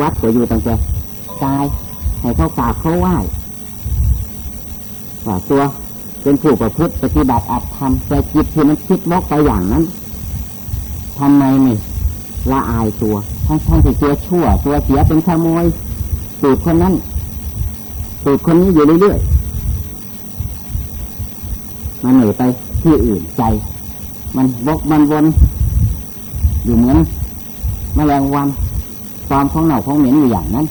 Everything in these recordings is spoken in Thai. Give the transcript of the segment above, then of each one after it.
วัดก็อยู่ตั้งแต่กายให้เขากราบเขาไหว้ว่าตัวเป็นผู้ประพฤติปฏิบัติอัตธรรมแต่จิตที่มันคิดวกไปอย่างนั้นทำไมไม่ละอายตัวทั้งทั้งที่ตัวชั่ว ตัวเสียเป็นขโมยตูดคนนั้นตูดคนนี้อยู่เรื่อยๆมันหนีไปที่อื่นใจ มันวกมันวนอยู่เหมือนมแมลงวัน ความของเน่าของเหม็นอยู่อย่างนั้น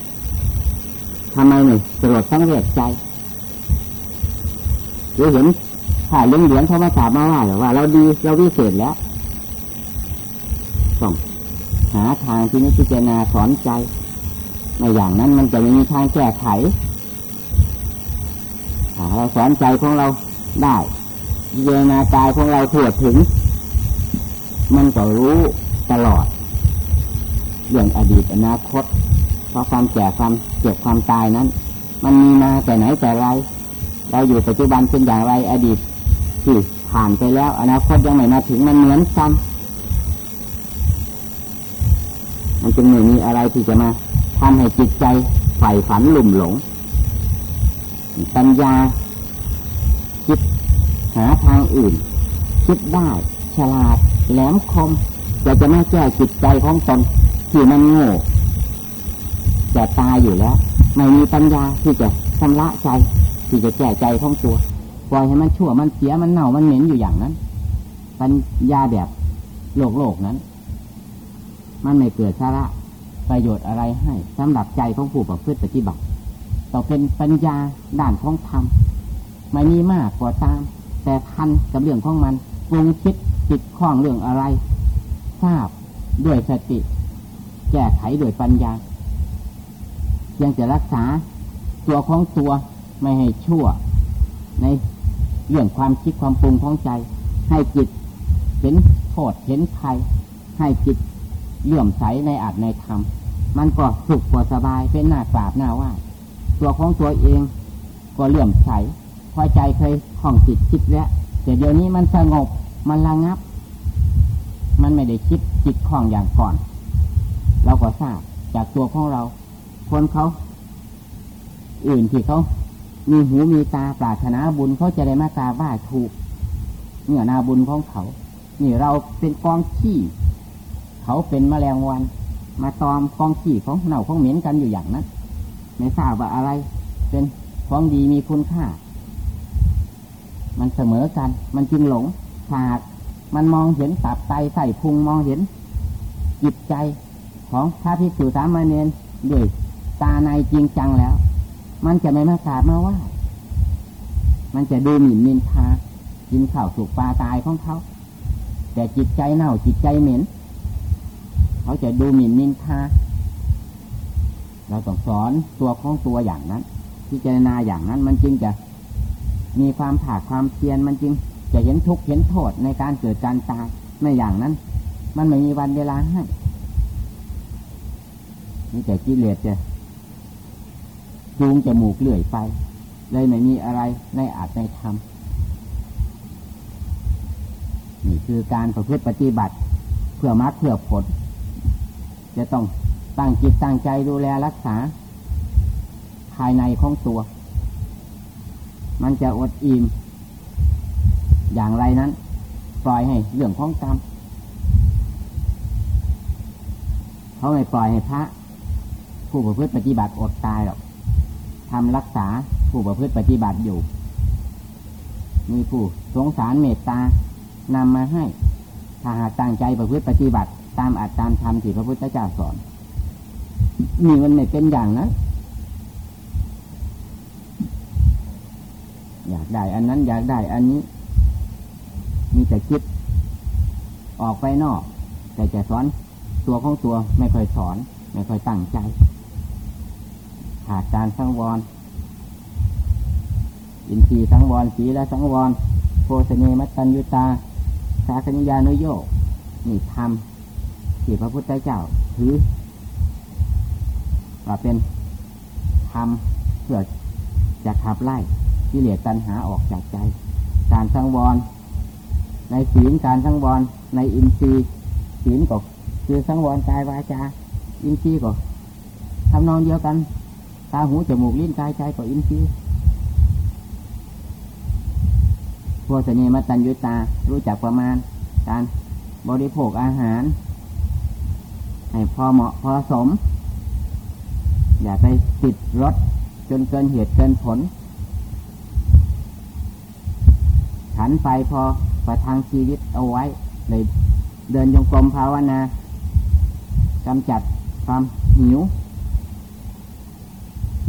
ทำไมหนึ่งสลดสังเวชใจหรือเห็นถ่ายเลี้ยงเหรียญเขามาถามมาว่าหรือว่า เราดีเราวิเศษแล้วต้องหาทางที่นิพจารณาสอนใจในอย่างนั้นมันจะไม่มีทางแก้ไขเราสอนใจของเราได้เยนากายของเราถั่วถึง มันก็รู้ตลอด เรื่องอดีตอนาคต เพราะความแก่ความเจ็บความตายนั้น มันมีมาแต่ไหนแต่ไร เราอยู่ปัจจุบันเป็นอย่างไรอดีตที่ผ่านไปแล้ว อนาคตยังไม่มาถึงมันเหมือนกันมันจึงไม่มีอะไรที่จะมาทำให้จิตใจใฝ่ฝันหลุ่มหลง ปัญญาคิดหาทางอื่น คิดได้ ฉลาดแหลมคมจะจะไม่แก้จิตใจของตน ที่มันโง่จะตายอยู่แล้ว ไม่มีปัญญาที่จะชำระใจ ที่จะแก้ใจของตัวปล่อยให้มันชั่วมันเสียมันเน่ามันเหม็นอยู่อย่างนั้น ปัญญาแบบโลกโลกนั้น มันไม่เกิดสาระประโยชน์อะไรให้สำหรับใจของผู้ประพฤติปฏิบัติต้อเป็นปัญญาด้านของธรรมไม่มีมากกว่าตาม แต่ทันกับเรื่องของมันปรุงคิดจิตคล้องเรื่องอะไร ทราบด้วยสติ แก้ไขด้วยปัญญา ยังจะรักษาตัวของตัวไม่ให้ชั่ว ในเรื่องความคิดความปรุงของใจ ให้จิตเห็นโทษเห็นภัยให้จิตเลื่อมใสในอาจในธรรม มันก็สุขก็สบายเป็นหน้ากราบหน้าว่า ตัวของตัวเองก็เลื่อมใสพอใจเคยของจิตคิดแล้วแต่เดี๋ยวนี้มันสงบมันระงับ มันไม่ได้คิดจิตคล้องอย่างก่อน เราก็ทราบจากตัวของเรา คนเขา อื่นที่เขา มีหูมีตาปรารถนาบุญเขาจะได้มาตาบ้าถูกเนื่อนาบุญของเขา นี่เราเป็นกองขี้เขาเป็นแมลงวัน มาตอมกองขี้ของเน่าของเหม็นกันอยู่อย่างนั้นไม่ทราบว่าอะไร เป็นของดีมีคุณค่า มันเสมอกัน มันจึงหลงฉากมันมองเห็นตับไตใส่พุงมองเห็นจิตใจ ของพระพิสุสามเณรด้วยตาในจริงจังแล้ว มันจะไม่มากราบมาว่ามันจะดูหมิ่นมินทากินข้าวสุกปลาตายของเขา แต่จิตใจเน่าจิตใจเหม็น เขาจะดูหมิ่นมินทาเราต้องสอนตัวของตัวอย่างนั้นพิจารณาอย่างนั้นมันจึงจะมีความผาดความเพียรมันจึงจะเห็นทุกข์เห็นโทษในการเกิดการตายไม่อย่างนั้น มันไม่มีวันเวลาให้ นี่แต่กิเลสจะจูงจมูกเลื่อยไปเลยไม่มีอะไรในอาจในธรรมนี่คือการประพฤติปฏิบัติ เพื่อมรรคเพื่อผล จะต้องตั้งจิตตั้งใจดูแลรักษา ภายในของตัว มันจะอดอิ่มอย่างไรนั้น ปล่อยให้เรื่องของกรรมเขาไม่ปล่อยให้พระ ผู้ประพฤติปฏิบัติอดตายหรอกทำรักษาผู้ประพฤติปฏิบัติอยู่ มีผู้สงสารเมตตานำมาให้ ถ้าหากตั้งใจประพฤติปฏิบัติ ตามอัตตามธรรมที่พระพุทธเจ้าสอนนี่มันไม่เป็นอย่างนั้นอยากได้ อันนั้นอยากได้อันนี้ มีแต่คิด ออกไปนอก แต่จะสอนตัวของตัวไม่ค่อยสอน ไม่ค่อยตั้งใจ ขาดการสังวร อินทรีย์สังวรสีและสังวร โพสเนมัตตัญญุตา สาคณิยานุโยกนี่ทำที่พระพุทธเจ้าถือว่าเป็นทำเพื่อจะขับไล่กิเหลสตัณหาออกจากใจ การสังวร ในศีลการสังวร ในอินทรีย์ศีลก็คือสังวรกายวาจาอินทรีย์ก็ทำนองเดียวกัน ตาหูจมูกลิ้นกายใจก็อินทรีย์พวกเสนีมาตัญยุตา รู้จักประมาณ การบริโภคอาหาร ให้พอเหมาะพอสม อย่าไปติดรถจนเกินเหตุเกินผล ฉันไปพอประทังชีวิตเอาไว้เลยเดินยงกรมภาวนากำจัดความหิว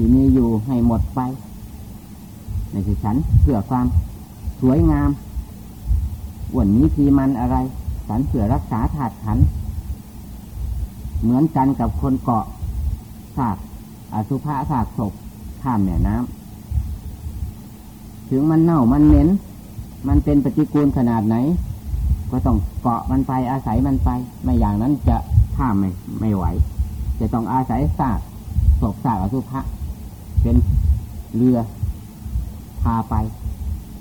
ที่มีอยู่ให้หมดไปในที่ฉันเพื่อความสวยงามวันนี้ทีมันอะไร ฉันเพื่อรักษาถาดขัน เหมือนกันกับคนเกาะสากอสุภะสากศพข้ามแม่น้ำถึงมันเน่ามันเหม็น มันเป็นปฏิกูลขนาดไหน ก็ต้องเกาะมันไปอาศัยมันไป ไม่อย่างนั้นจะข้ามไม่ไม่ไหว จะต้องอาศัยสากศพสากอสุภะ เป็นเรือพาไป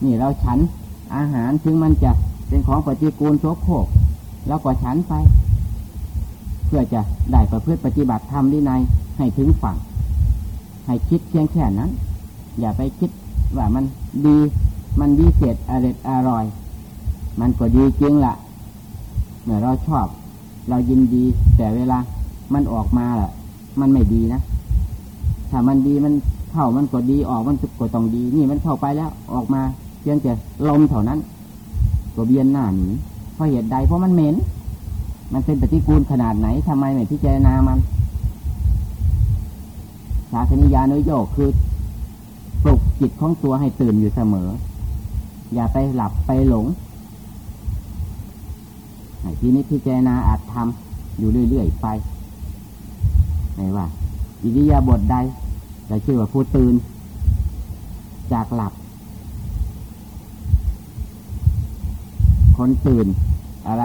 นี่เราฉันอาหารถึงมันจะเป็นของปฏิกูลโสโครกแล้วก็ฉันไป เพื่อจะได้ประพฤติปฏิบัติธรรมดีในให้ถึงฝั่ง ให้คิดเพียงแค่นั้น อย่าไปคิดว่ามันดี มันดีเศษอร่อยอร่อย มันก็ดีจริงละ่ะ เมื่อเราชอบ เรายินดีแต่เวลามันออกมาล่ะ มันไม่ดีนะ ถ้ามันดีมันเข้ามันก็ดีออกมันก็ต้องดี นี่มันเข้าไปแล้วออกมาเพียงแต่ลมเท่านั้นก็เบียนหน้าหนีเพราะเหตุใดเพราะมันเหม็น มันเป็นปฏิกูลขนาดไหนทำไมไม่พิจารณามันชาคณิยานุโยกคือปลุกจิตของตัวให้ตื่นอยู่เสมอ อย่าไปหลับไปหลงทีนี้พิจารณาอาจทำอยู่เรื่อยๆไป ไม่ว่า อิริยาบถใดจะชื่อว่าผู้ตื่น จากหลับ คนตื่นอะไร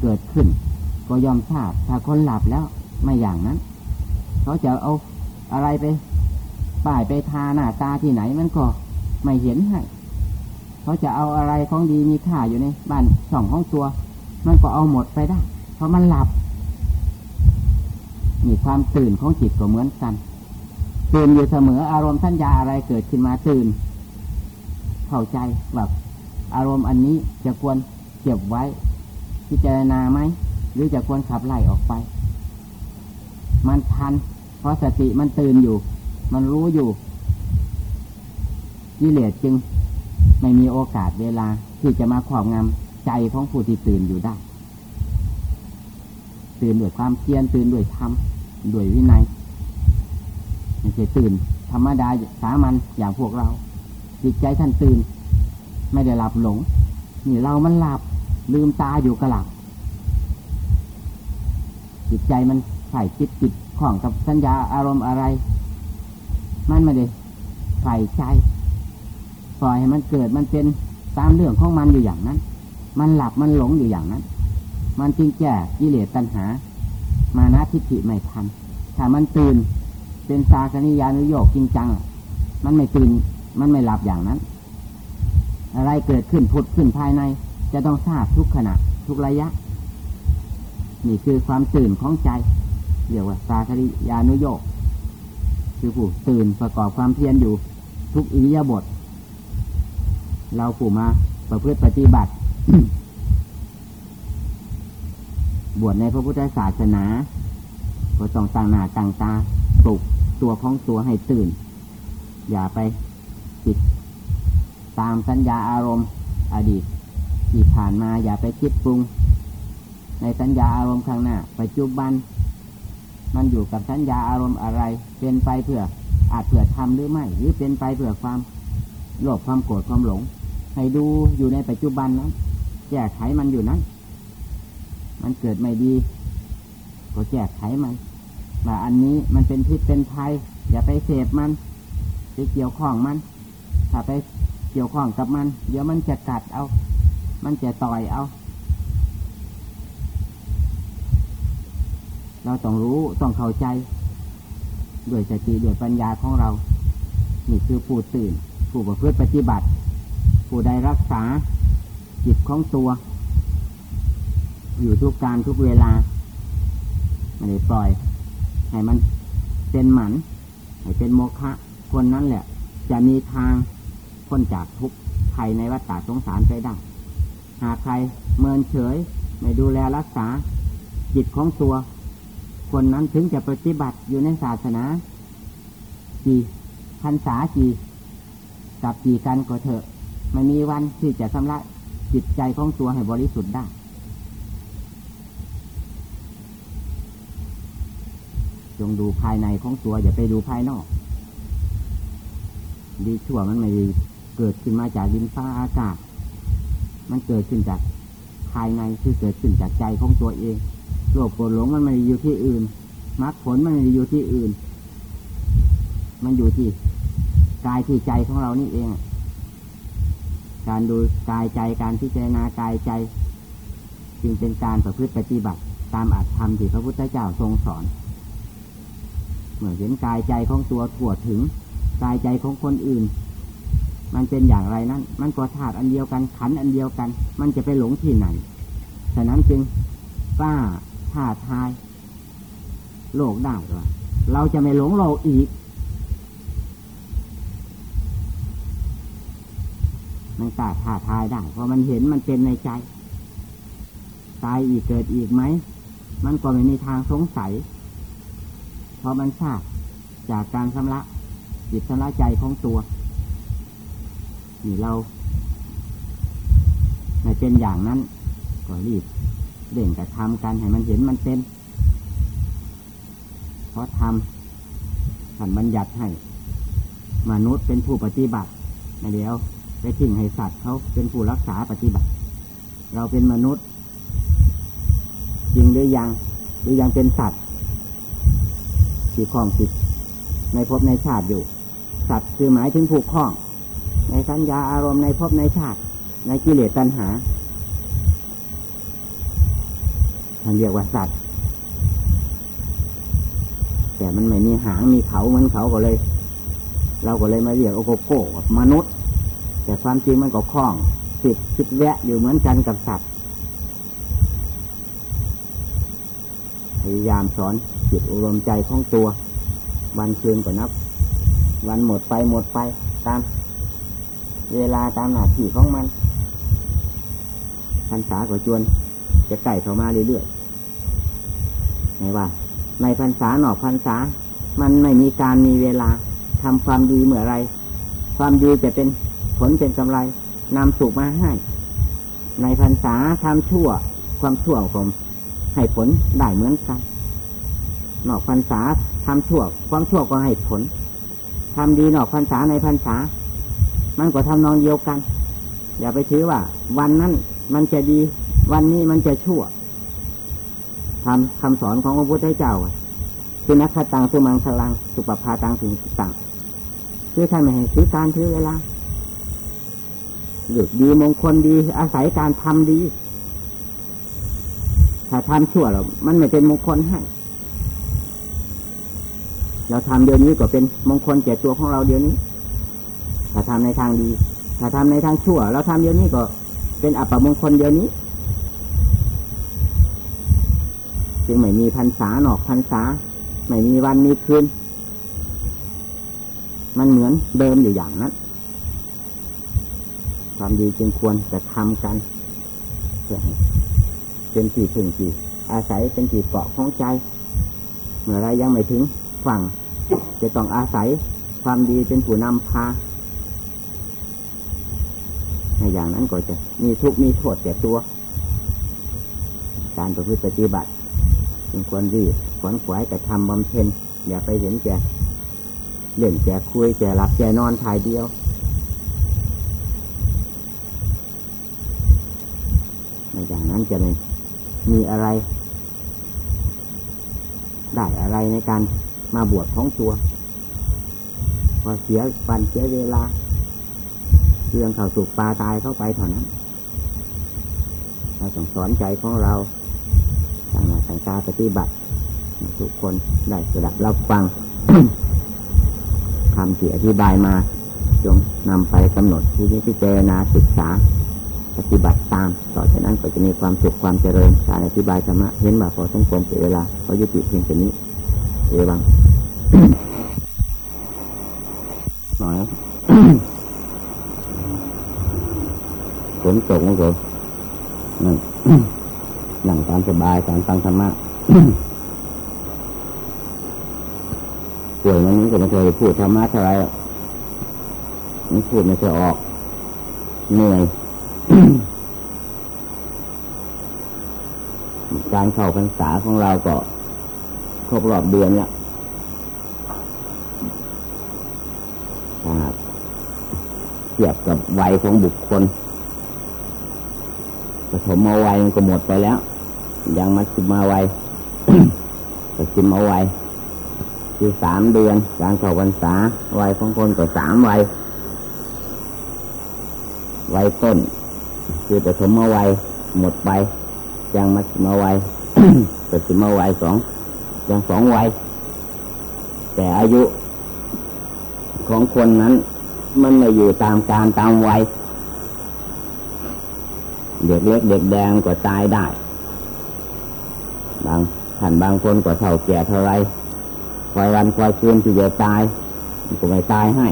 เกิดขึ้น ก็ยอมทราบ ถ้าคนหลับแล้วไม่อย่างนั้น เขาจะเอาอะไรไปป้ายไปทาหน้าตาที่ไหนมันก็ไม่เห็นให้เขาจะเอาอะไรของดีมีค่าอยู่ในบ้านช่องของตัว มันก็เอาหมดไปได้ เพราะมันหลับ มีความตื่นของจิตก็เหมือนกัน ตื่นอยู่เสมออารมณ์สัญญาอะไรเกิดขึ้นมาตื่น เข้าใจแบบอารมณ์อันนี้จะควรเก็บไว้ พิจารณาไหม หรือจะควรขับไล่ออกไป มันทัน เพราะสติมันตื่นอยู่ มันรู้อยู่กิเลสจึงไม่มีโอกาสเวลาที่จะมาครอบงำใจของผู้ที่ตื่นอยู่ได้ ตื่นด้วยความเพียรตื่นด้วยธรรม ด้วยวินัยไม่ใช่ตื่น ธรรมดาสามัญอย่างพวกเรา จิตใจท่านตื่น ไม่ได้หลับหลง นี่เรามันหลับลืมตาอยู่กระหลับจิตใจมันใส่จิตจิตของกับสัญญาอารมณ์อะไร มันไม่ได้ใส่ใจปล่อยให้มันเกิดมันเป็นตามเรื่องของมันอยู่อย่างนั้น มันหลับมันหลงอยู่อย่างนั้น มันจึงแก่กิเลสตัณหา มานะทิฏฐิไม่ทัน ถ้ามันตื่น เป็นสาคณิยานุโยกจริงจัง มันไม่ตื่น มันไม่หลับอย่างนั้น อะไรเกิดขึ้นพุดขึ้นภายใน จะต้องทราบทุกขณะ ทุกระยะ นี่คือความตื่นของใจเรียกว่าสาคณิยานุโยกคือผู้ตื่นประกอบความเพียรอยู่ ทุกอิริยาบถเราผู้มาประพฤติปฏิบัติ บวชในพระพุทธศาสนาก็ต้องตั้งหน้าตั้งตาปลุกตัวของตัวให้ตื่น อย่าไปจิตตามสัญญาอารมณ์อดีตที่ผ่านมาอย่าไปคิดปรุง ในสัญญาอารมณ์ข้างหน้าปัจจุบัน มันอยู่กับสัญญาอารมณ์อะไร เป็นไปเพื่ออาจเพื่อทำหรือไม่ หรือเป็นไปเพื่อความโลภความโกรธความหลง ให้ดูอยู่ในปัจจุบันนั้นแก้ไขมันอยู่นั้น มันเกิดไม่ดี ก็แก้ไขมันว่าอันนี้มันเป็นพิษเป็นภัยอย่าไปเสพมันไปเกี่ยวข้องมัน ถ้าไปเกี่ยวข้องกับมัน เดี๋ยวมันจะกัดเอา มันจะต่อยเอา เราต้องรู้ต้องเข้าใจ ด้วยสติด้วยปัญญาของเรา นี่คือผู้ตื่น ผู้ประพฤติปฏิบัติ ผู้ใดรักษาจิตของตัว อยู่ทุกการทุกเวลาไม่ได้ปล่อย ให้มันเป็นหมัน ให้เป็นโมฆะคนนั้นแหละ จะมีทางพ้นจากทุกข์ภัยในวัฏฏะสงสารไปได้ หากใครเมินเฉย ไม่ดูแลรักษา จิตของตัว คนนั้นถึงจะปฏิบัติอยู่ในศาสนา กี่พรรษากี่กับกี่กันก็เถอะ ไม่มีวันที่จะชำระจิตใจของตัวให้บริสุทธิ์ได้ จงดูภายในของตัว อย่าไปดูภายนอก ดีชั่วมันไม่เกิดขึ้นมาจากดินฟ้าอากาศ มันเกิดขึ้นจากภายในคือเกิดขึ้นจากใจของตัวเองโลภโกรธหลงมันไม่ได้อยู่ที่อื่นมรรคผลมันไม่ได้อยู่ที่อื่น มันอยู่ที่กายที่ใจของเรานี่เอง การดูกายใจการพิจารณากายใจ จึงเป็นการประพฤติปฏิบัติ ตามอัตธรรมที่พระพุทธเจ้าทรงสอน เมื่อเห็นกายใจของตัวถั่วถึงกายใจของคนอื่น มันเป็นอย่างไรนั้น มันก็ธาตุอันเดียวกันขันอันเดียวกัน มันจะไปหลงที่ไหน ฉะนั้นจึงกล้าท้าทาย โลกได้ว่าเราจะไม่หลงโลกอีก มันกล้าท้าทายได้ เพราะมันเห็นมันเป็นในใจ ตายอีกเกิดอีกไหม มันก็ไม่มีทางสงสัย เพราะมันทราบจากการชำระจิตชำระใจของตัวนี่เราในเป็นอย่างนั้น ก็รีบเด่นกับทำกันให้มันเห็นมันเป็น เพราะทำท่านบัญญัติให้ มนุษย์เป็นผู้ปฏิบัติในเดียวไปทิ้งให้สัตว์เขาเป็นผู้รักษาปฏิบัติ เราเป็นมนุษย์ จริงหรือยังหรือยังเป็นสัตว์ ที่คล้องจิตในภพในชาติอยู่ สัตว์คือหมายถึงผูกคล้อง ในสัญญาอารมณ์ในภพในชาติ ในกิเลสตัณหาท่านเรียกว่าสัตว์ แต่มันไม่มีหางมีเขาเหมือนเขาก็เลย เราก็เลยมาเรียกโอโกโก้มนุษย์ แต่ความจริงมันก็คล้องติดคิดแวะอยู่เหมือนกันกับสัตว์ พยายามสอนจิตอารมณ์ใจของตัว วันคืนก็นับ วันหมดไปหมดไปตาม เวลาตามหน้าที่ของมันพรรษาก็จวน จะไก่เข้ามาเรื่อยๆไงว่า ในพรรษาหนอกพรรษา มันไม่มีการมีเวลาทำความดีเมื่อไร ความดีจะเป็นผลเป็นกำไรนำสุขมาให้ ในพรรษาทำชั่ว ความชั่วผม ให้ผลได้เหมือนกัน นอกพรรษาทำชั่ว ความชั่วก็ให้ผลทำดีนอกพรรษาในพรรษา มันก็ทำนองเดียวกัน อย่าไปถือว่า วันนั้นมันจะดี วันนี้มันจะชั่วทำคำสอนของพระพุทธเจ้าคือนักขตังสุมังคลัง สุปภาตังสิ่งต่างคือท่านไม่ให้ถือการถือเวลาหรือดีมงคลดีอาศัยการทำดี ถ้าทำชั่วแล้วมันไม่เป็นมงคลให้ เราทำเดี๋ยวนี้ก็เป็นมงคลแก่ตัวของเราเดี๋ยวนี้ ถ้าทำในทางดี ถ้าทำในทางชั่ว เราทำเดี๋ยวนี้ก็เป็นอัปมงคลเดี๋ยวนี้ จึงไม่มีพรรษาหนอกพรรษา ไม่มีวันมีคืน มันเหมือนเดิมอยู่อย่างนั้น ความดีจึงควรจะทำกันเพื่อให้ เป็นที่ถึงที่อาศัยเป็นที่เกาะของใจ เมื่อไรยังไม่ถึงฝั่ง จะต้องอาศัยความดีเป็นผู้นำพาในอย่างนั้นก็จะมีทุกข์มีโทษแก่ตัว การประพฤติปฏิบัติจึงควรรีบขวนขวายแต่ทำบำเพ็ญอย่าไปเห็นแก่เล่นแก่คุยแก่หลับแก่นอนถ่ายเดียวในอย่างนั้นจะไม่ มีอะไร ได้อะไรในการมาบวชของตัว พอเสียฟันเสียเวลาเรื่องเข่าสุกปลาตายเข้าไปเท่านั้นเราต้องสอนใจของเราทางหน้าทางตาปฏิบัติ ทุกคนได้สดับรับฟังคำที่อธิบายมาจงนำไปกำหนดที่นี้พิจารณาศึกษา ปฏิบัติตาม ต่อจากนั้นก็จะมีความสุขความเจริญการอธิบายธรรมะเห็นว่าพอสมควรเสียเวลาเขายุติเพียงแค่นี้เอเอวังหน่อยฝนตกมั้งผมนั่งนั่งตามสบายการฟังธรรมะป่วยนั้นก็ไม่เคยพูดธรรมะเท่าไรมันพูดไม่เคยออกเหนื่อย การเข้าพรรษาของเราก็ครบรอบเดือนเนี่ยเทียบกับวัยของบุคคลปฐมมาวัยมันก็หมดไปแล้ว ยังมัชิมาวัยปชิมาวัยคือสามเดือน การเข้าพรรษาวัยของคนก็สามวัยวัยต้น คือปฐมมาวัยหมดไปยังมัชิมาวัยปชิมาวัยสองยังสองวัย แต่อายุของคนนั้น มันไม่อยู่ตามการตามวัย เด็กเล็กเด็กแดงก็ตายได้ บางท่านบางคนก็เท่าแก่เท่าไรคอยวันคอยคืนที่จะตายก็ไม่ตายให้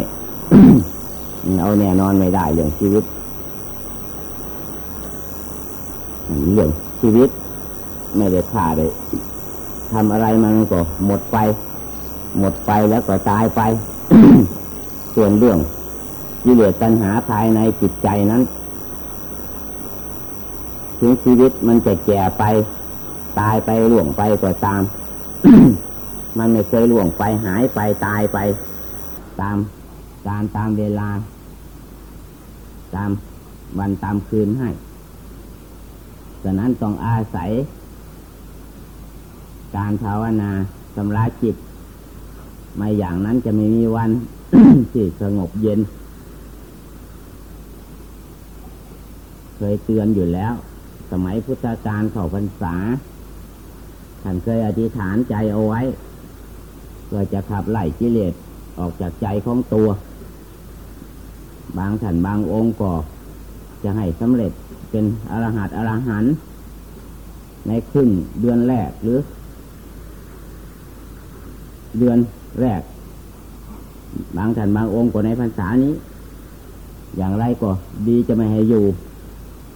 เอาแน่นอนไม่ได้เรื่องชีวิต เรื่องชีวิต ไม่ได้ขาดเลยทำอะไรมันก็หมดไป หมดไปแล้วก็ตายไป ส่วนเรื่องกิเลสตัณหาภายในจิตใจนั้น ถึงชีวิตมันจะแก่ไป ตายไปหลวงไปก็ตาม มันไม่เคยหลวงไปหายไปตายไป ตามการตามเวลา ตามวันตามคืนให้ ฉะนั้นต้องอาศัย การภาวนาสำระจิต ไม่อย่างนั้นจะไม่มีวันที่สงบเย็น เคยเตือนอยู่แล้ว สมัยพุทธกาลเข้าพรรษาท่านเคยอธิษฐานใจเอาไว้เพื่อจะขับไล่กิเลสออกจากใจของตัว บางท่านบางองค์ก็จะให้สำเร็จ เป็นอรหัตอรหันในครึ่งเดือนแรกหรือ เดือนแรก บางท่านบางองค์ก็ในพรรษานี้ อย่างไรก็ดีจะไม่ให้อยู่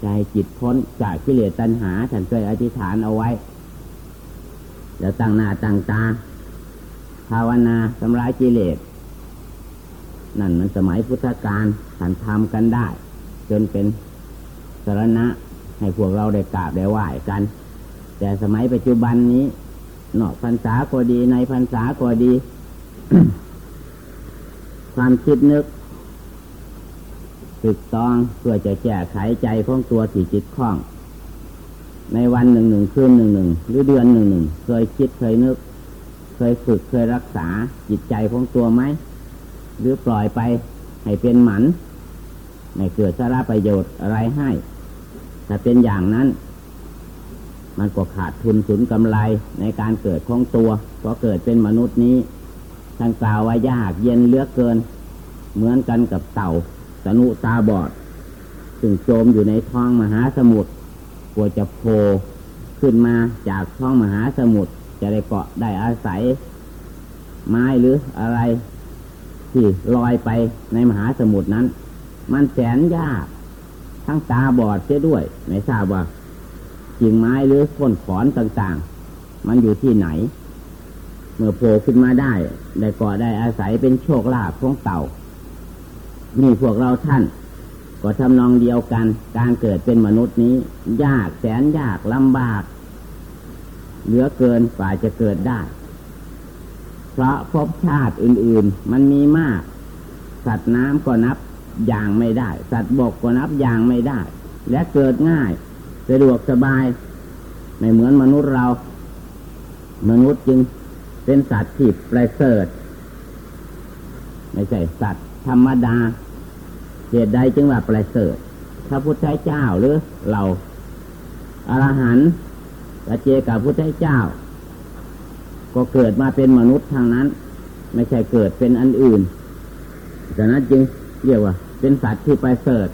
ใจจิตพ้นจากกิเลสตัณหาท่นเคยอธิษฐานเอาไว้ แล้วตั้งหน้าตั้งตา ภาวนาสำลายกิเลส นั่นมันสมัยพุทธกาลท่านทำกันได้ จนเป็น สารณะ ให้พวกเราได้กราบได้ไหว้กัน แต่สมัยปัจจุบันนี้นอกพรรษาก็ดีในพรรษาก็ดี ความคิดนึกตึกตองเพื่อจะแก้ไขใจของตัวสี่จิตคล่อง ในวันหนึ่งหนึ่งคืนหนึ่งหนึ่งหรือเดือนหนึ่งหนึ่งเคยคิดเคยนึก เคยฝึกเคยรักษาจิตใจของตัวไหม หรือปล่อยไปให้เป็นหมันไม่เกิดสาระประโยชน์อะไรให้ ถ้าเป็นอย่างนั้น มันก็ขาดทุนสูญกำไรในการเกิดของตัวเพราะเกิดเป็นมนุษย์นี้ท่านกล่าวว่ายากเย็นเลือกเกิน เหมือนกันกับเต่าสนุตาบอดซึ่งโจมอยู่ในท้องมหาสมุทรกลัวจะโผล่ขึ้นมาจากท้องมหาสมุทรจะได้เกาะได้อาศัย ไม้หรืออะไร ที่ลอยไปในมหาสมุทรนั้น มันแสนยาก ทั้งตาบอดเสียด้วย ไม่ทราบว่ากิ่งไม้หรือก้นขอนต่างๆ มันอยู่ที่ไหน เมื่อโผล่ขึ้นมาได้ ได้กาะได้อาศัยเป็นโชคลาภของเต่านี่พวกเราท่าน ก็ทำนองเดียวกัน การเกิดเป็นมนุษย์นี้ ยากแสนยากลำบาก เหลือเกินกว่าจะเกิดได้ เพราะภพชาติอื่น ๆ มันมีมาก สัตว์น้ำก็นับ อย่างไม่ได้ สัตว์บกก็นับอย่างไม่ได้ และเกิดง่ายสะดวกสบาย ไม่เหมือนมนุษย์เรา มนุษย์จึงเป็นสัตว์ที่ประเสริฐไม่ใช่สัตว์ธรรมดาเหตุใดจึงว่าประเสริฐพระพุทธเจ้าหรือเราอรหันต์กระเจกับพุทธเจ้า ก็เกิดมาเป็นมนุษย์ทางนั้น ไม่ใช่เกิดเป็นอันอื่นดังนั้นจึงเรียกว่า เป็นสัตว์ที่ประเสริฐ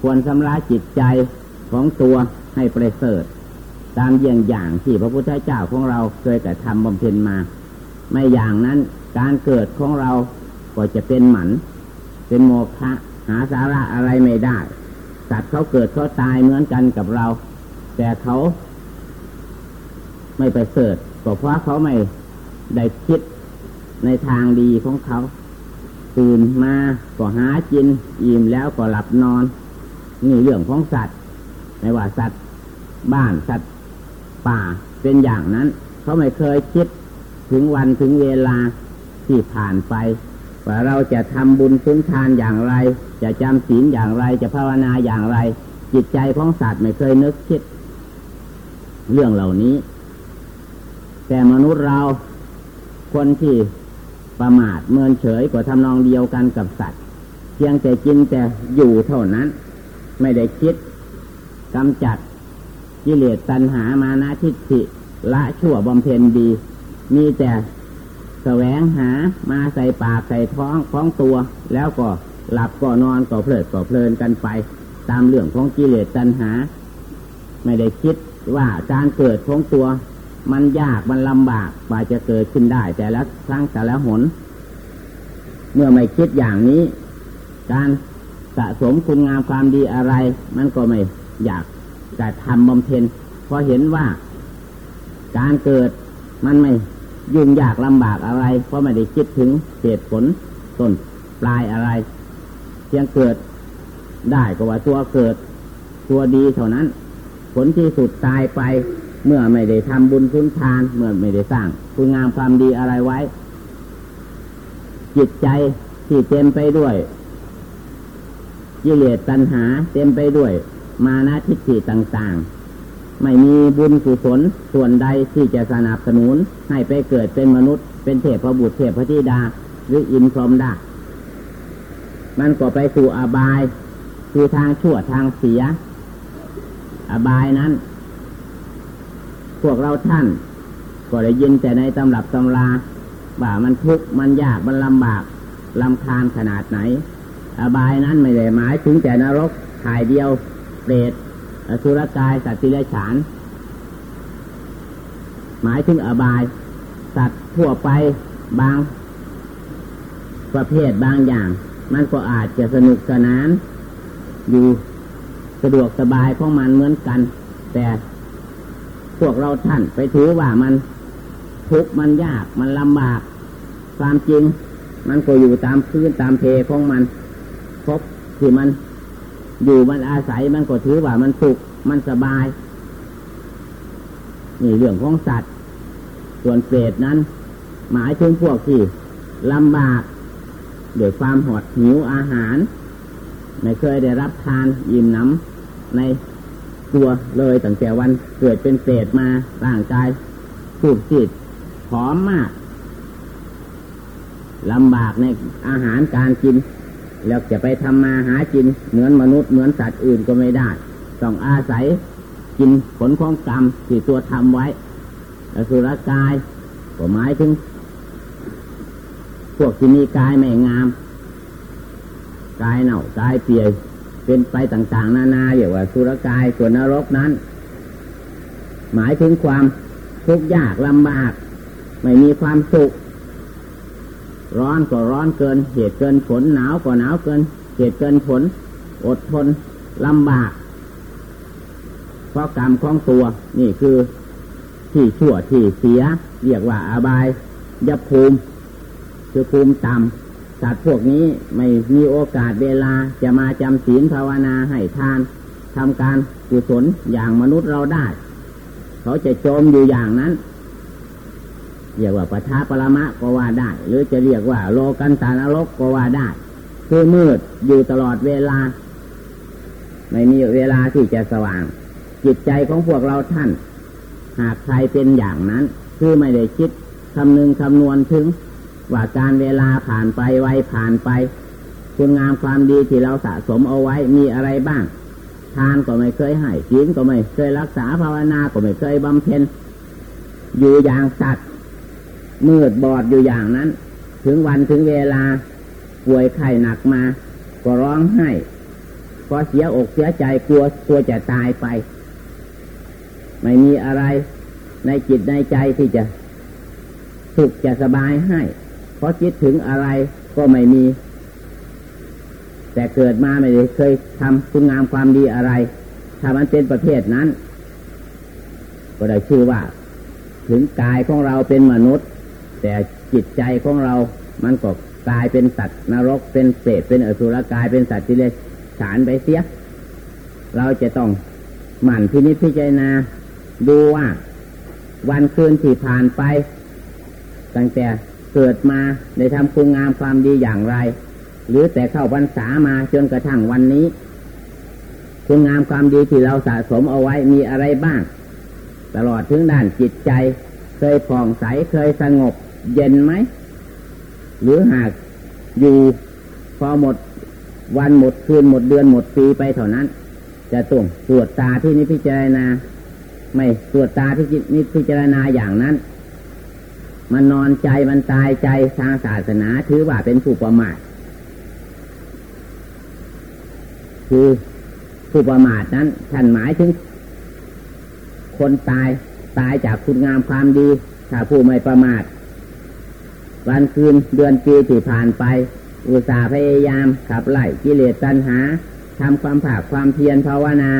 ควรสำระจิตใจของตัวให้ประเสริฐ ตามเยี่ยงอย่างที่พระพุทธเจ้าของเราเคยแต่ทำบำเพ็ญมา ไม่อย่างนั้นการเกิดของเราก็จะเป็นหมัน เป็นโมฆะหาสาระอะไรไม่ได้ สัตว์เขาเกิดเขาตายเหมือนกันกับเรา แต่เขาไม่ไปเสิดก็เพราะเขาไม่ได้คิดในทางดีของเขา ตื่นมาก็หากินอิ่มแล้วก็หลับนอน นี่เรื่องของสัตว์ไม่ว่าสัตว์บ้านสัตว์ป่าเป็นอย่างนั้น เขาไม่เคยคิดถึงวันถึงเวลาที่ผ่านไป ว่าเราจะทำบุญสุนทานอย่างไร จะจำศีลอย่างไรจะภาวนาอย่างไร จิตใจของสัตว์ไม่เคยนึกคิด เรื่องเหล่านี้ แต่มนุษย์เราคนที่ ประมาทเมินเฉยกว่าทำนองเดียวกันกับสัตว์ เพียงแต่กินแต่อยู่เท่านั้น ไม่ได้คิดกำจัดกิเลสตัณหามานาทิฏฐิละชั่วบำเพ็ญดี มีแต่แสวงหามาใส่ปากใส่ท้องของตัว แล้วก็หลับก็นอนก็เพลิดก็เพลินกันไป ตามเรื่องของกิเลสตัณหา ไม่ได้คิดว่าการเกิดของตัว มันยากมันลำบากกว่าจะเกิดขึ้นได้ แต่ละครั้งแต่ละหน เมื่อไม่คิดอย่างนี้ การสะสมคุณงามความดีอะไร มันก็ไม่อยากจะทำบำเพ็ญเพราะเห็นว่า การเกิดมันไม่ยุ่งยากลำบากอะไร เพราะไม่ได้คิดถึงเหตุผลต้นปลายอะไร เพียงเกิดได้ก็ว่าตัวเกิด ตัวดีเท่านั้น ผลที่สุดตายไป เมื่อไม่ได้ทำบุญคุณทาน เมื่อไม่ได้สร้าง คุณงามความดีอะไรไว้ จิตใจที่เต็มไปด้วยกิเลสตัณหาเต็มไปด้วย มานะทิฏฐิต่างๆ ไม่มีบุญกุศลส่วนใดที่จะสนับสนุน ให้ไปเกิดเป็นมนุษย์ เป็นเทพบุตรเทพธิดา หรืออินทรมได้มันก็ไปสู่อบาย คือทางชั่วทางเสีย อบายนั้น พวกเราท่าน ก็ได้ยินแต่ในตำรับตำราบ่ามันทุกข์มันยากมันลำบากลำคาญขนาดไหน อบายนั้นไม่ได้หมายถึงแต่นรกถ่ายเดียวเปรตอสุรกายสัตว์ที่ได้ฉาน หมายถึงอบาย สัตว์ทั่วไปบาง ประเภทบางอย่าง มันก็อาจจะสนุกสนาน อยู่สะดวกสบายเพราะมันเหมือนกัน แต่ พวกเราท่านไปถือว่ามันทุกข์มันยากมันลำบาก ความจริง มันก็อยู่ตามพื้นตามเพของมันพบที่มันอยู่มันอาศัยมันก็ถือว่ามันสุขมันสบาย นี่เรื่องของสัตว์ ส่วนเปรตนั้น หมายถึงพวกที่ลำบากด้วยความหดหิวอาหาร ไม่เคยได้รับทานอิ่มน้ำใน ตัวเลยตั้งแต่วันเกิดเป็นเปรตมาร่างกายสูบจิตผอมมากลำบากในอาหารการกิน แล้วจะไปทำมาหากิน เหมือนมนุษย์เหมือนสัตว์อื่นก็ไม่ได้ ต้องอาศัยกินผลของกรรมที่ตัวทำไว้อสุรกายก็หมายถึง พวกที่มีกายไม่งาม กายเน่ากายเปีย เป็นไปต่างๆ นานาอย่างว่าสุรกายส่วนนรกนั้น หมายถึงความทุกข์ยากลำบาก ไม่มีความสุข ร้อนก็ร้อนเกิน เหตุเกินฝนหนาวก็หนาวเกิน เหตุเกินฝนอดทนลำบาก เพราะกรรมของตัวนี่คือที่ชั่วที่เสีย เรียกว่าอบายยภูมิ คือภูมิต่ำ สัตว์พวกนี้ไม่มีโอกาสเวลาจะมาจำศีลภาวนาให้ทานทำการกุศลอย่างมนุษย์เราได้ เขาจะจมอยู่อย่างนั้นเรียกว่าปทาปรมะก็ว่าได้ หรือจะเรียกว่า โลกันตานรกก็ว่าได้ คือมืดอยู่ตลอดเวลา ไม่มีเวลาที่จะสว่าง จิตใจของพวกเราท่าน หากใครเป็นอย่างนั้น คือไม่ได้คิดคำนึงคำนวณถึง ว่าการเวลาผ่านไปไวผ่านไปคุณงามความดีที่เราสะสมเอาไว้มีอะไรบ้าง ทานก็ไม่เคยให้ศีลก็ไม่เคยรักษาภาวนาก็ไม่เคยบำเพ็ญอยู่อย่างสัตว์มืดบอดอยู่อย่างนั้น ถึงวันถึงเวลาป่วยไข้หนักมา ก็ร้องไห้พอเสียอกเสียใจกลัวกลัวจะตายไป ไม่มีอะไรในจิตในใจที่จะสุขจะสบายให้ เพราะคิดถึงอะไรก็ไม่มี แต่เกิดมาไม่ได้เคยทำคุณงามความดีอะไร ถ้ามันเป็นประเภทนั้น ก็ได้ชื่อว่า ถึงกายของเราเป็นมนุษย์ แต่จิตใจของเรามันก็กลายเป็นสัตว์นรกเป็นเปรตเป็นอสุรกายเป็นสัตว์ที่เลฉานไปเสีย เราจะต้องหมั่นพินิจพิจารณาดูว่า วันคืนที่ผ่านไป ตั้งแต่ เกิดมาได้ทำคุณงามความดีอย่างไร หรือแต่เข้าพรรษามาจนกระทั่งวันนี้ คุณงามความดีที่เราสะสมเอาไว้มีอะไรบ้าง ตลอดถึงด้านจิตใจ เคยผ่องใสเคยสงบ เย็นไหม หรือหากอยู่พอหมดวันหมดคืนหมดเดือนหมดปีไปเท่านั้น จะต้องตรวจตาที่นิพพารณา ไม่ตรวจตาที่นิพพารณาอย่างนั้น มันนอนใจมันตายใจทางศาสนาถือว่าเป็นผู้ประมาทคือผู้ประมาทนั้นท่านหมายถึง คนตายตายจากคุณงามความดี ถ้าผู้ไม่ประมาท วันคืนเดือนปีที่ผ่านไป อุตสาห์พยายามขับไล่กิเลสตัณหาทำความผากความเพียรภาวนา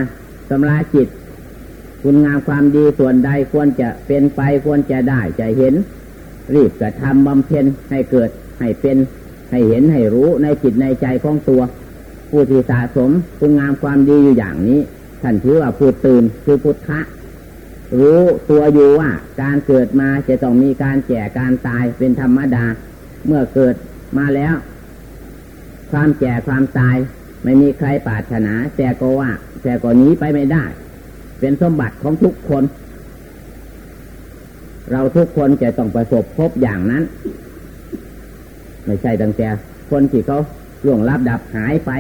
สำระจิต คุณงามความดีส่วนใดควรจะเป็นไปควรจะได้จะเห็น รีบกระทำบำเพ็ญให้เกิดให้เป็นให้เห็นให้รู้ในจิตในใจของตัวผู้ที่สะสมคุณงามความดีอยู่อย่างนี้ท่านถือว่าผู้ตื่นคือพุทธะรู้ตัวอยู่ว่าการเกิดมาจะต้องมีการแก่การตายเป็นธรรมดา เมื่อเกิดมาแล้ว ความแก่ความตายไม่มีใครปรารถนา แต่ก็ว่า แต่ก็นี้ไปไม่ได้ เป็นสมบัติของทุกคน เราทุกคนจะต้องประสบพบอย่างนั้น ไม่ใช่ตั้งแต่คนที่เขาล่วงลับดับหายไป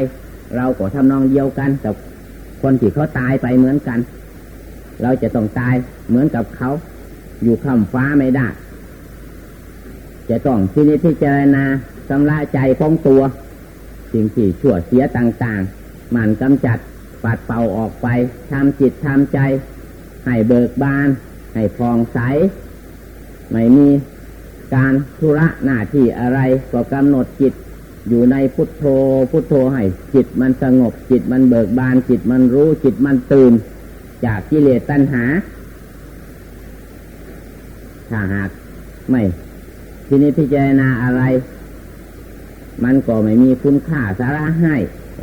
เราก็ทำนองเดียวกันกับคนที่เขาตายไปเหมือนกัน เราจะต้องตายเหมือนกับเขา อยู่คำฟ้าไม่ได้ จะต้องที่นี้ที่เจรณาสำระใจของตัว สิ่งที่ชั่วเสียต่างๆ มันกำจัดปัดเป่าออกไปทำจิตทำใจ ให้เบิกบาน ให้ฟองใส ไม่มีการธุระหน้าที่อะไรก็กำหนดจิต อยู่ในพุทโธพุทโธให้จิตมันสงบ จิตมันเบิกบาน จิตมันรู้จิตมันตื่น จากกิเลสตัณหา ถ้าหากไม่ที่นี้พิจารณาอะไร มันก็ไม่มีคุณค่าสาระให้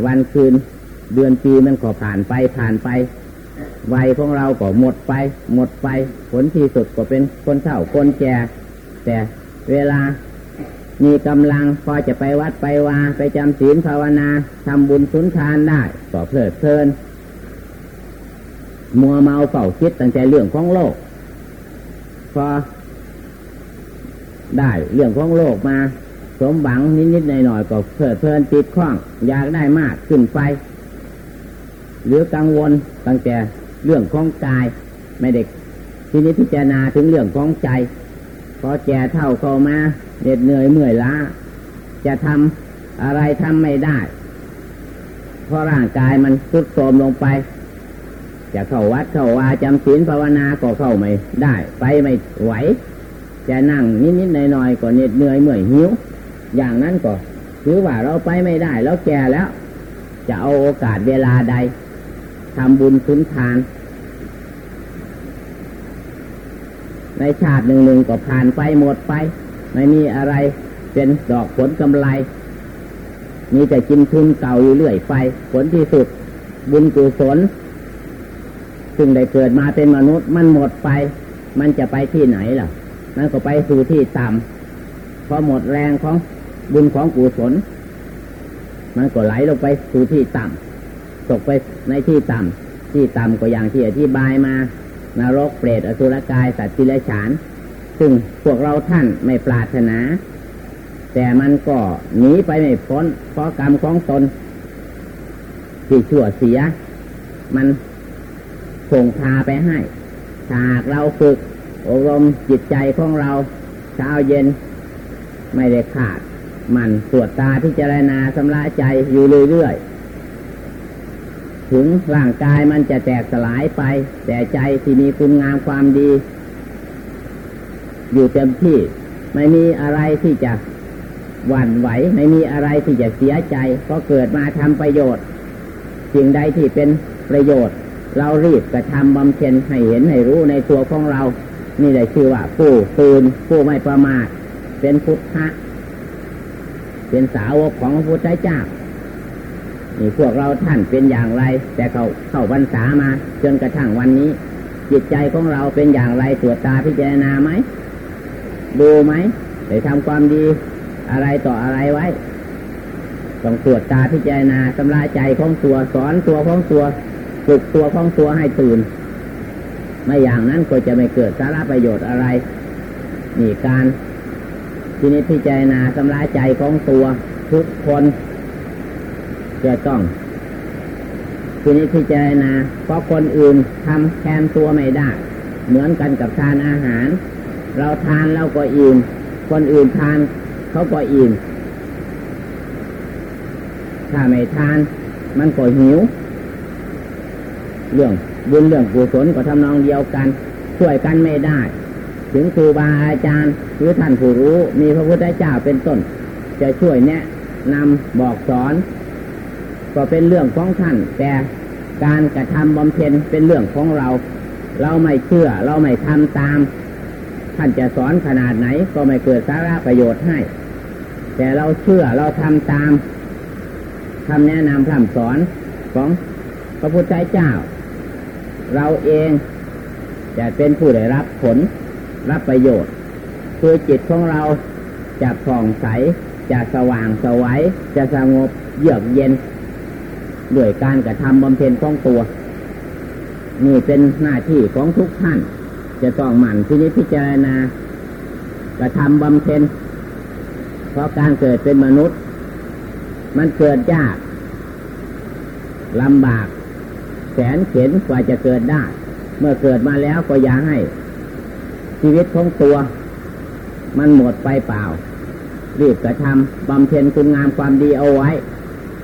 วันคืนเดือนปีมันก็ผ่านไปผ่านไป วัยของเราก็หมดไป หมดไป ผลที่สุดก็เป็นคนเฒ่าคนแก่แต่เวลามีกำลังพอจะไปวัดไปวาไปจำศีลภาวนาทำบุญสุนทานได้ก็เพลิดเพลิน มัวเมาเฝ้าคิดตั้งแต่เรื่องของโลก พอได้เรื่องของโลกมา สมบังนิดๆหน่อยๆก็เพลิดเพลินติดข้อง อยากได้มากขึ้นไป หรือกังวลตั้งแต่ เรื่องของกาย ไม่เด็กทีนี้พิจารณาถึงเรื่องของใจพอแก่เท่าเข้ามาเหน็ดเหนื่อยเมื่อยล้า จะทำอะไรทำไม่ได้ เพราะร่างกายมันทุดโทรมลงไป จะเข้าวัดเข้าวาจำศีลภาวนาก็เข้าไม่ได้ ไปไม่ไหว จะนั่งนิดๆหน่อยๆก็เหน็ดเหนื่อยเมื่อยหิว อย่างนั้นก็ถือว่าเราไปไม่ได้ แล้วแก่แล้ว จะเอาโอกาสเวลาใด ทำบุญสุนทาน ในชาติหนึ่งหนึ่งก็ผ่านไปหมดไป ไม่มีอะไรเป็นดอกผลกำไร มีแต่กินทุนเก่าอยู่เรื่อยไป ผลที่สุด บุญกุศลซึ่งได้เกิดมาเป็นมนุษย์มันหมดไป มันจะไปที่ไหนล่ะ มันก็ไปสู่ที่ต่ำพอหมดแรงของบุญของกุศลมันก็ไหลลงไปสู่ที่ต่ำ ตกไปในที่ต่ำที่ต่ำก็อย่างที่อธิบายมานรกเปรตอสุรกายสัตว์ทิเลฉาน ซึ่งพวกเราท่านไม่ปรารถนา แต่มันก็หนีไปไม่พ้นเพราะกรรมของตน ที่ชั่วเสีย มันส่งพาไปให้หากเราฝึกอบรมจิตใจของเราเช้าเย็นไม่ได้ขาด มันตรวจตาพิจารณาสำระใจอยู่เรื่อยๆ ถึงร่างกายมันจะแตกสลายไป แต่ใจที่มีคุณงามความดี อยู่เต็มที่ ไม่มีอะไรที่จะหวั่นไหว ไม่มีอะไรที่จะเสียใจ เพราะเกิดมาทำประโยชน์ สิ่งใดที่เป็นประโยชน์ เรารีบกระทำบำเพ็ญให้เห็นให้รู้ในตัวของเรา นี่ได้ชื่อว่าผู้ตื่นผู้ไม่ประมาทเป็นพุทธะเป็นสาวกของพระพุทธเจ้า นี่พวกเราท่านเป็นอย่างไร แต่เขาเข้าพรรษามา จนกระทั่งวันนี้ จิตใจของเราเป็นอย่างไรตรวจตาพิจารณาไหมดูไหมได้ทำความดีอะไรต่ออะไรไว้ต้องตรวจตาพิจารณาสำราใจของตัวสอนตัวของตัวปลุกตัวของตัวให้ตื่นไม่อย่างนั้นก็จะไม่เกิดสาระประโยชน์อะไรนี่การทีนี้พิจารณาสำราใจของตัวทุกคน จะต้องทีนี้พิจารณาเพราะคนอื่นทำแทนตัวไม่ได้ เหมือนกันกับทานอาหาร เราทานเราก็อิ่มคนอื่นทานเขาก็อิ่มถ้าไม่ทาน มันก็หิว เรื่องบุญเรื่องกุศลก็ทำนองเดียวกัน ช่วยกันไม่ได้ ถึงครูบาอาจารย์ หรือท่านผู้รู้ มีพระพุทธเจ้าเป็นต้น จะช่วยแนะนำบอกสอน ก็เป็นเรื่องของท่าน แต่การกระทำบำเพ็ญเป็นเรื่องของเรา เราไม่เชื่อ เราไม่ทำตาม ท่านจะสอนขนาดไหนก็ไม่เกิดสาระประโยชน์ให้ แต่เราเชื่อเราทำตามคำแนะนำคำสอนของพระพุทธเจ้า เราเองจะเป็นผู้ได้รับผลรับประโยชน์ คือจิตของเราจะผ่องใส จะสว่างสวัยจะสงบเยือกเย็น ด้วยการกระทำบำเพ็ญของตัว นี่เป็นหน้าที่ของทุกท่าน จะต้องหมั่นที่นี้พิจารณากระทำบำเพ็ญเพราะการเกิดเป็นมนุษย์ มันเกิดยากลำบาก แสนเข็นกว่าจะเกิดได้ เมื่อเกิดมาแล้วก็อย่าให้ ชีวิตของตัว มันหมดไปเปล่า รีบกระทำบำเพ็ญคุณงามความดีเอาไว้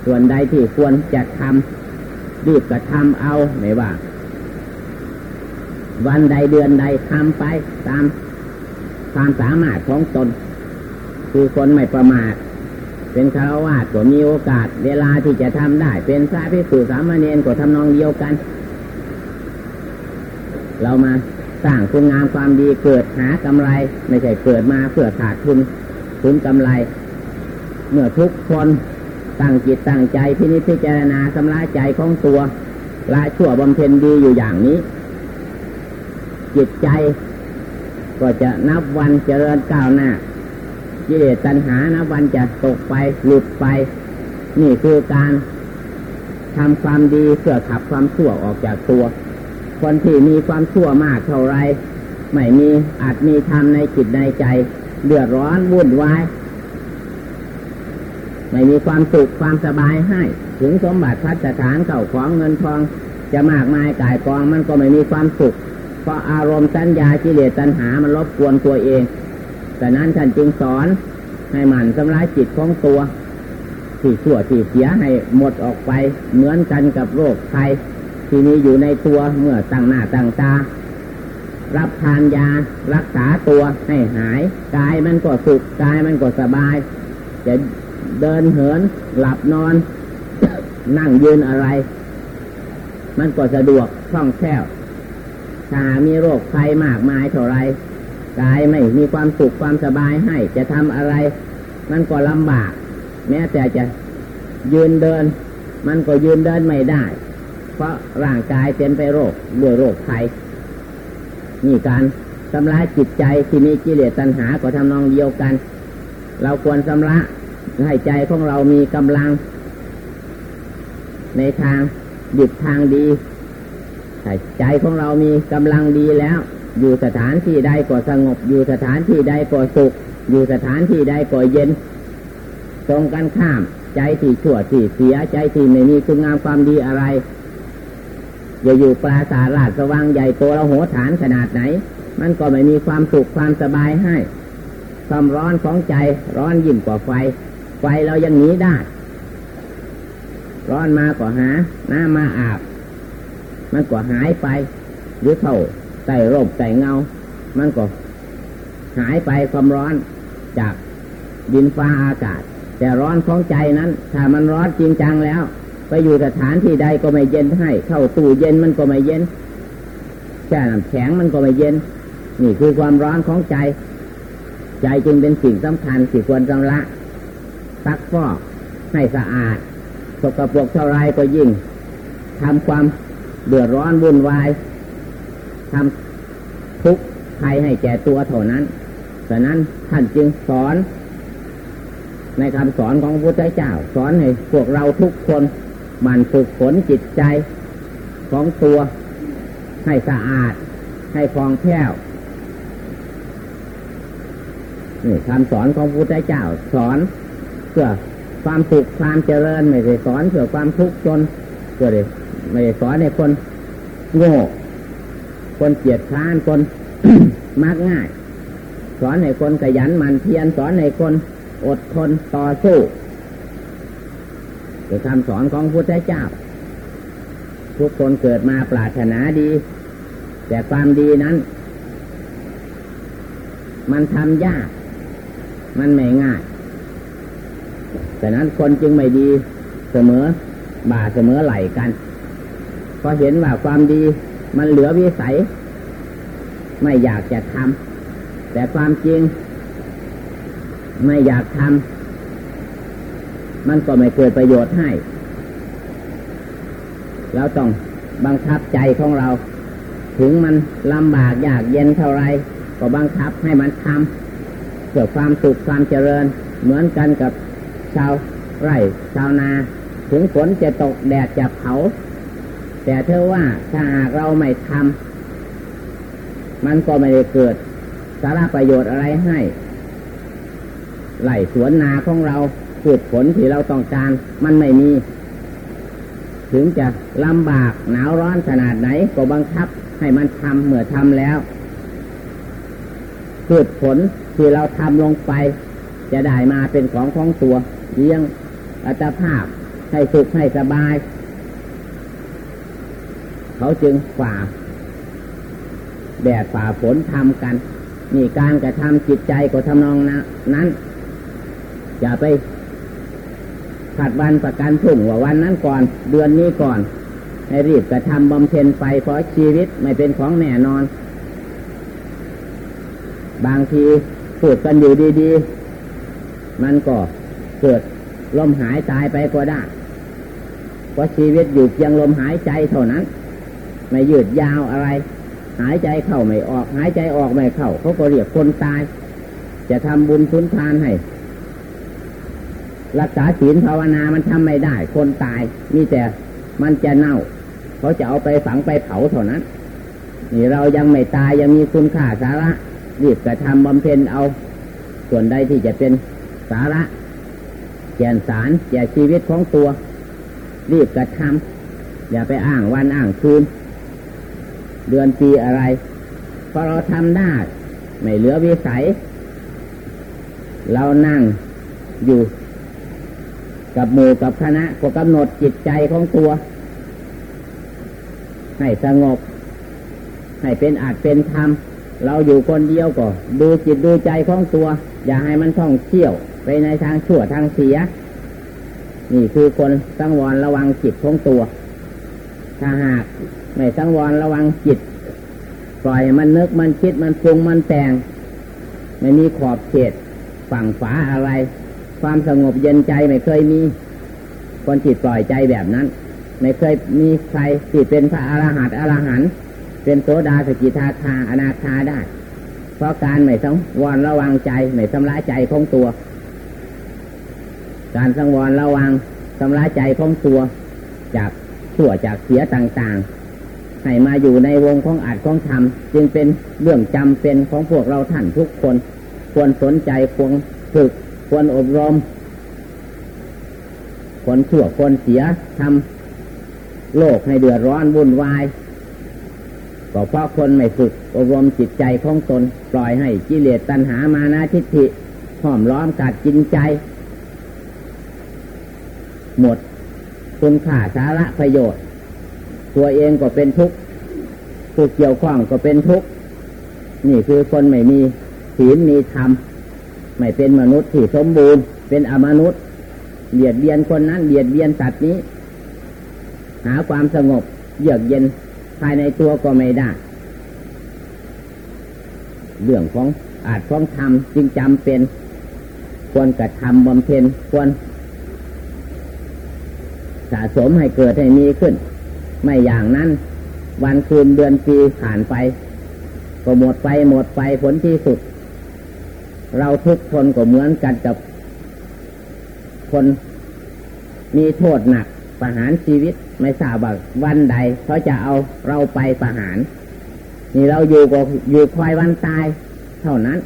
ส่วนใดที่ควรจะทำรีบกระทำเอาไม่ว่า วันใดเดือนใดทำไปตามความสามารถของตน คือคนไม่ประมาทเป็นคารวะก็มีโอกาส เวลาที่จะทำได้ เป็นพระพิสุสามเณรก็ทำนองเดียวกัน เรามาสร้างคุณงามความดีเกิดหากำไร ไม่ใช่เกิดมาเพื่อขาดทุนทุนกำไร เมื่อทุกคน ตั้งจิตตั้งใจพินิจพิจารณาสำลาใจของตัวละชั่วบำเพ็ญดีอยู่อย่างนี้ จิตใจ ก็จะนับวันเจริญก้าวหน้ากิเลสตัณหานะวันจะตกไปหลุดไป นี่คือการทำความดีเพื่อขับความชั่วออกจากตัว คนที่มีความชั่วมากเท่าไร ไม่มีอาจมีธรรมในจิตในใจ เดือดร้อนวุ่นวาย ไม่มีความสุขความสบายให้ ถึงสมบัติพัฒฐานเก่าของเงินทอง จะมากมายกายกองมันก็ไม่มีความสุข เพราะอารมณ์สัญญากิเลสตัณหามันรบกวนตัวเอง แต่นั้นท่านจึงสอนให้หมั่นสำลายจิตของตัวที่ชั่วที่เสียให้หมดออกไป เหมือนกันกับโรคภัยที่มีอยู่ในตัวเมื่อตั้งหน้าตั้งตารับทานยารักษาตัวให้หาย กายมันก็สุขกายมันก็สบาย จะ เดินเหินหลับนอน นั่งยืนอะไร มันก็สะดวกคล่องแคล่วถ้ามีโรคภัยมากมายเท่าไรกายไม่มีความสุขความสบายให้ จะทำอะไร มันก็ลำบาก แม้แต่จะยืนเดิน มันก็ยืนเดินไม่ได้ เพราะร่างกายเต็มไปโรคด้วยโรคภัยนี่การชำระจิตใจที่มีกิเลสตัณหาก็ทำนองเดียวกัน เราควรชำระ ให้ใจของเรามีกำลัง ในทางดิบทางดีใจของเรามีกำลังดีแล้ว อยู่สถานที่ใดก็สงบ อยู่สถานที่ใดก็สุข อยู่สถานที่ใดก็เย็น ตรงกันข้าม ใจที่ชั่วที่เสียใจที่ไม่มีคุณงามความดีอะไร อย่าอยู่ปราสาทลาดสว่างใหญ่โตแล้วโหฐานขนาดไหน มันก็ไม่มีความสุขความสบายให้ ความร้อนของใจร้อนยิ่งกว่าไฟ ไฟเรายังหนีได้ ร้อนมาก็หา น้ำมาอาบ มันก็หายไป หรือเขาใส่ร่มใส่เงา มันก็หายไปความร้อนจากดินฟ้าอากาศ แต่ร้อนของใจนั้น ถ้ามันร้อนจริงจังแล้ว ไปอยู่สถานที่ใดก็ไม่เย็นให้ เข้าตู้เย็นมันก็ไม่เย็นแช่น้ำแข็งมันก็ไม่เย็น นี่คือความร้อนของใจ ใจจึงเป็นสิ่งสำคัญสิ่ควรจำละ ซักฟอกให้สะอาด สกปรกเท่าไรก็ยิ่งทำความเดือดร้อนวุ่นวายทำทุกข์ภัยให้แก่ตัวเท่านั้นดังนั้นท่านจึงสอน ในคำสอนของพระพุทธเจ้า สอนให้พวกเราทุกคนมันฝึกฝนจิตใจของตัวให้สะอาด ให้ฟองแผ้วนี่คำสอนของพระพุทธเจ้าสอน เพื่อความสุขความเจริญไม่ได้สอนเพื่อความทุกข์จนเพื่อไม่ได้สอนให้คนโง่คนเกียดค้านคนมักง่าย สอนให้คนขยันหมั่นเพียรสอนให้คนอดทนต่อสู้คือคำสอนของพุทธเจ้า ทุกคนเกิดมาปรารถนาดี แต่ความดีนั้น มันทำยาก มันไม่ง่าย แต่นั้นคนจึงไม่ดีเสมอบ่าเสมอไหลกันพอเห็นว่าความดีมันเหลือวิสัย ไม่อยากจะทำแต่ความจริง ไม่อยากทำมันก็ไม่เกิดประโยชน์ให้เราต้องบังคับใจของเรา ถึงมันลำบากยากเย็นเท่าไรก็บังคับให้มันทำเพื่อความสุขความเจริญเหมือนกันกับ ชาวไร่ชาวนา ถึงฝนจะตกแดดจะเผา แต่เธอว่าถ้าหากเราไม่ทำมันก็ไม่ได้เกิด สาระประโยชน์อะไรให้ไร่สวนนาของเราเกิดผลที่เราต้องการ มันไม่มี ถึงจะลำบากหนาวร้อนขนาดไหนก็บังคับให้มันทำเมื่อทำแล้วเกิดผลที่เราทำลงไป จะได้มาเป็นของของตัว เลี้ยงอัตภาพให้สุขให้สบาย เขาจึงฝ่า แดดฝ่าฝนทำกันนี่การกระทำจิตใจก็ทำนองนะนั้น อย่าไปขัดวันประกันพรุ่งว่าวันนั้นก่อน เดือนนี้ก่อน ให้รีบกระทำบำเพ็ญไปเพราะชีวิตไม่เป็นของแน่นอน บางทีพูดกันอยู่ดี ๆ มันก็ เกิด ลมหายตายไปก็ได้เพราะชีวิตอยู่เพียงลมหายใจเท่านั้น ไม่ยืดยาวอะไร หายใจเข้าไม่ออก หายใจออกไม่เข้าเขาก็เรียกคนตาย จะทำบุญทุนทานให้ รักษาศีลภาวนามันทำไม่ได้ คนตายนี่แต่มันจะเน่าเขาจะเอาไปฝังไปเผาเท่านั้น นี่เรายังไม่ตายยังมีคุณค่าสาระรีบกระทำบำเพ็ญเอา ส่วนใดที่จะเป็นสาระ แก่นสารแก่ชีวิตของตัว รีบกระทำอย่าไปอ้างวันอ้างคืน เดือนปีอะไรพอเราทำได้ ไม่เหลือวิสัย เรานั่งอยู่ กับหมู่กับคณะก็กำหนดจิตใจของตัว ให้สงบ ให้เป็นอาจเป็นธรรม เราอยู่คนเดียวก็ดูจิตดูใจของตัว อย่าให้มันท่องเที่ยวไปในทางชั่วทางเสีย นี่คือคนสังวรระวังจิตของตัว ถ้าหากไม่สังวรระวังจิต ปล่อยมันนึกมันคิดมันปรุงมันแต่ง ไม่มีขอบเขตฝั่งฝาอะไร ความสงบเย็นใจไม่เคยมี คนจิตปล่อยใจแบบนั้น ไม่เคยมีใครที่เป็นพระอรหันต์อรหันต์ เป็นโสดาสกิทาคาอนาคาได้ เพราะการไม่สังวรระวังใจไม่ทำร้ายใจของตัว การสังวรระวังทำร้ายใจของตัว จากชั่วจากเสียต่างๆ ให้มาอยู่ในวงของอาจของธรรมจึงเป็นเรื่องจำเป็นของพวกเราท่านทุกคน ควรสนใจควรฝึกควรอบรมควรชั่วควรเสียทำโลกให้เดือดร้อนวุ่นวาย ก็เพราะคนไม่ฝึกอบรมจิตใจของตน ปล่อยให้กิเลสตัณหามานาทิฏฐิห้อมล้อมกัดกินใจ หมดคุณค่าสาระประโยชน์ ตัวเองก็เป็นทุกข์ผู้เกี่ยวข้องก็เป็นทุกข์นี่คือคนไม่มีศีลมีธรรมไม่เป็นมนุษย์ที่สมบูรณ์ เป็นอมนุษย์เบียดเบียนคนนั้นเบียดเบียนสัตว์นี้ หาความสงบเยือกเย็น ภายในตัวก็ไม่ได้ เรื่องของอาจของธรรมจึงจำเป็น ควรกระทำบำเพ็ญควรสะสมให้เกิดให้มีขึ้น ไม่อย่างนั้น วันคืนเดือนปีผ่านไปก็หมดไปหมดไปผลที่สุด เราทุกคนก็เหมือนกันกับ คนมีโทษหนักประหารชีวิต ไม่ทราบว่าวันใดเขาจะเอาเราไปประหาร นี่เราอยู่ก็อยู่คอยวันตาย เท่านั้น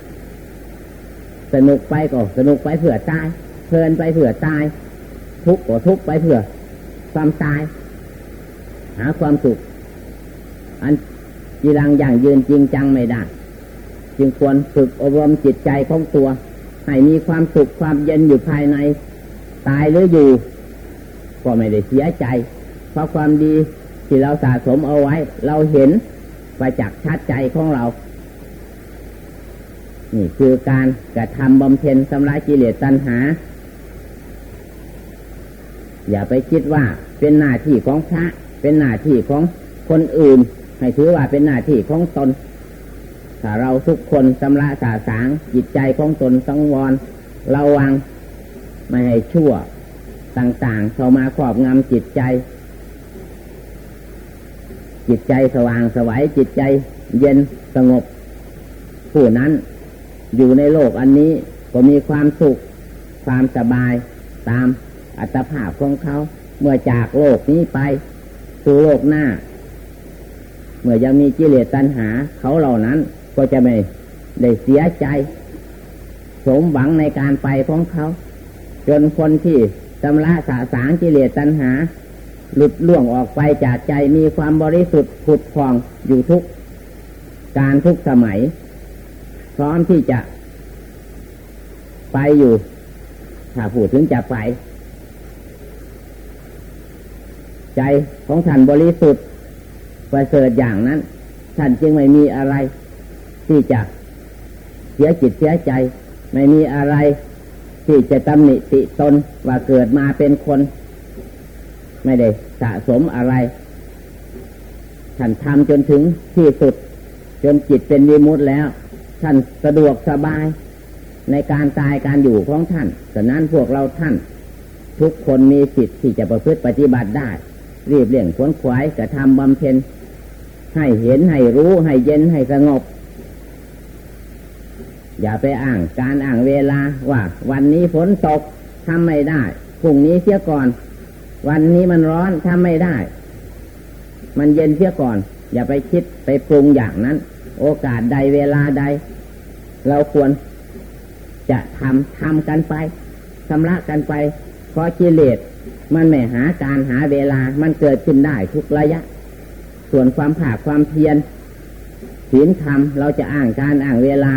สนุกไปก็สนุกไปเผื่อตายเพลินไปเผื่อตาย ทุกข์ก็ทุกข์ไปเผื่อ ความตาย หาความสุขอันจีรังอย่างยืนจริงจังไม่ได้จึงควรฝึกอบรมจิตใจของตัว ให้มีความสุขความเย็นอยู่ภายใน ตายหรืออยู่ ก็ไม่ได้เสียใจ ราะความดีที่เราสะสมเอาไว้ เราเห็นไปจากชัดใจของเรา นี่คือการกระทำบำเพ็ญสำลายกิเลสตัณหา อย่าไปคิดว่าเป็นหน้าที่ของพระ เป็นหน้าที่ของคนอื่น ให้ถือว่าเป็นหน้าที่ของตน ถ้าเราทุกคนสำละสาสางจิตใจของตนสังวรระวัง ไม่ให้ชั่วต่างๆเข้ามาครอบงำจิตใจ จิตใจสว่างสวัยจิตใจเย็นสงบ ผู้นั้นอยู่ในโลกอันนี้ก็มีความสุข ความสบายตามอัตภาพของเขา เมื่อจากโลกนี้ไป สู่โลกหน้า เมื่อยังมีกิเลสตัณหา เขาเหล่านั้นก็จะไม่ได้เสียใจ สมหวังในการไปของเขา จนคนที่ชำระสาสางกิเลสตัณหา หลุดล่วงออกไปจากใจมีความบริสุทธิ์ผุดผ่องอยู่ทุกการทุกสมัย พร้อมที่จะ ไปอยู่ ถ้าพูดถึงจะไป ใจของท่านบริสุทธิ์ประเสริฐอย่างนั้น ท่านจึงไม่มีอะไร ที่จะเสียจิตเสียใจ ไม่มีอะไร ที่จะตำหนิติตนว่าเกิดมาเป็นคน ไม่ได้สะสมอะไรท่านทำจนถึงที่สุด จนจิตเป็นวิมุตแล้ว ท่านสะดวกสบาย ในการตายการอยู่ของท่านฉะนั้นพวกเราท่าน ทุกคนมีสิทธิ์ที่จะประพฤติปฏิบัติได้ รีบเลี่ยงขวนขวายกระทำบำเพ็ญให้เห็นให้รู้ให้เย็นให้สงบ อย่าไปอ้างการอ้างเวลาว่า วันนี้ฝนตกทำไม่ได้พรุ่งนี้เสียก่อน วันนี้มันร้อนทำไม่ได้ มันเย็นเสียก่อน อย่าไปคิดไปปรุงอย่างนั้น โอกาสใดเวลาใด เราควรจะทำทำกันไปชำระกันไป เพราะกิเลสมันไม่หาการหาเวลามันเกิดขึ้นได้ทุกระยะ ส่วนความผาความเพียรศีลธรรมเราจะอ้างการอ้างเวลา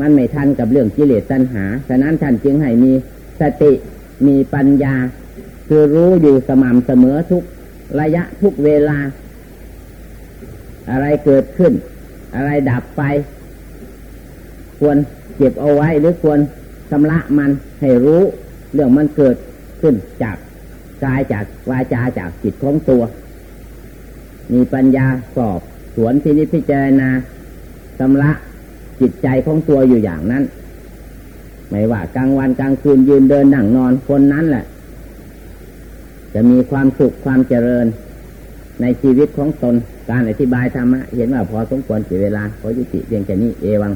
มันไม่ทันกับเรื่องกิเลสตัณหา ฉะนั้นท่านจึงให้มีสติมีปัญญา คือรู้อยู่สม่ำเสมอทุกระยะทุกเวลา อะไรเกิดขึ้น อะไรดับไป ควรเก็บเอาไว้หรือควรชำระมันให้รู้ เรื่องมันเกิดขึ้นจากกายจากวาจาจากจิตของตัว มีปัญญาสอบสวนพินิพิจารณาชำระจิตใจของตัวอยู่อย่างนั้น ไม่ว่ากลางวันกลางคืนยืนเดินนั่งนอนคนนั้นแหละ จะมีความสุขความเจริญในชีวิตของตน การอธิบายธรรมะ เห็นว่าพอสมควรเสียเวลาขอยุติเพียงแค่นี้เอวัง